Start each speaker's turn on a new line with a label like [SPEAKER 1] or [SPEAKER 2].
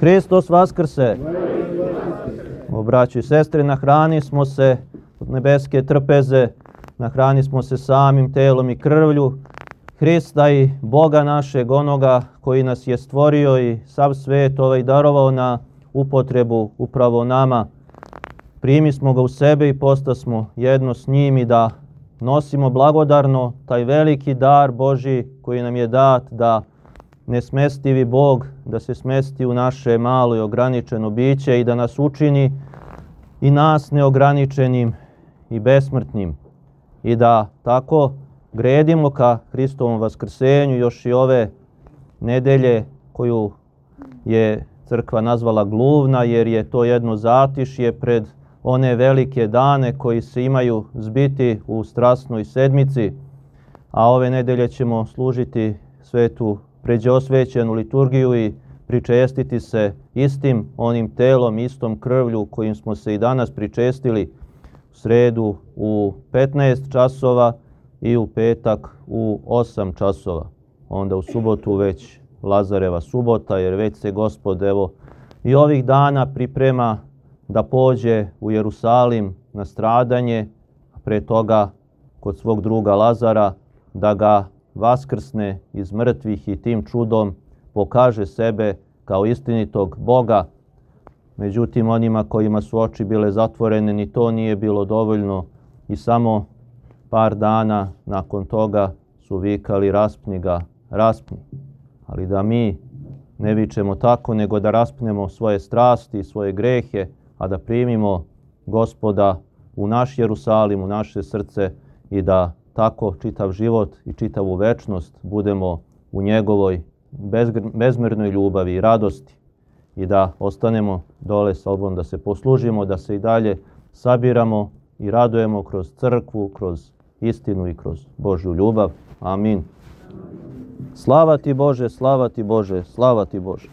[SPEAKER 1] Hristos Vaskrse! O braći i sestre, nahrani smo se od nebeske trpeze, nahrani smo se samim telom i krvlju Hrista i Boga našeg, onoga koji nas je stvorio i sav svet ovaj darovao na upotrebu upravo nama. Primi smo ga u sebe i posta smo jedno s njim i da nosimo blagodarno taj veliki dar Boži koji nam je dat da nesmestivi Bog da se smesti u naše malo i ograničeno biće i da nas učini i nas neograničenim i besmrtnim. I da tako gredimo ka Hristovom vaskrsenju još i ove nedelje koju je crkva nazvala gluvna jer je to jedno zatišje pred one velike dane koji se imaju zbiti u strasnoj sedmici, a ove nedelje ćemo služiti svetu pređeosvećenu liturgiju i pričestiti se istim onim telom, istom krvlju kojim smo se i danas pričestili u sredu u 15 časova i u petak u 8 časova. Onda u subotu već Lazareva subota, jer već se gospod evo i ovih dana priprema da pođe u Jerusalim na stradanje, a pre toga kod svog druga Lazara da ga vaskrsne iz mrtvih i tim čudom pokaže sebe kao istinitog Boga. Međutim, onima kojima su oči bile zatvorene, ni to nije bilo dovoljno i samo par dana nakon toga su vikali raspni ga, raspni. Ali da mi ne vičemo tako, nego da raspnemo svoje strasti, svoje grehe, a da primimo gospoda u naš Jerusalim, u naše srce i da tako čitav život i čitavu večnost budemo u njegovoj bezmernoj ljubavi i radosti i da ostanemo dole sa obom, da se poslužimo, da se i dalje sabiramo i radujemo kroz crkvu, kroz istinu i kroz Božju ljubav. Amin. Slava ti Bože, slava ti Bože, slava ti Bože.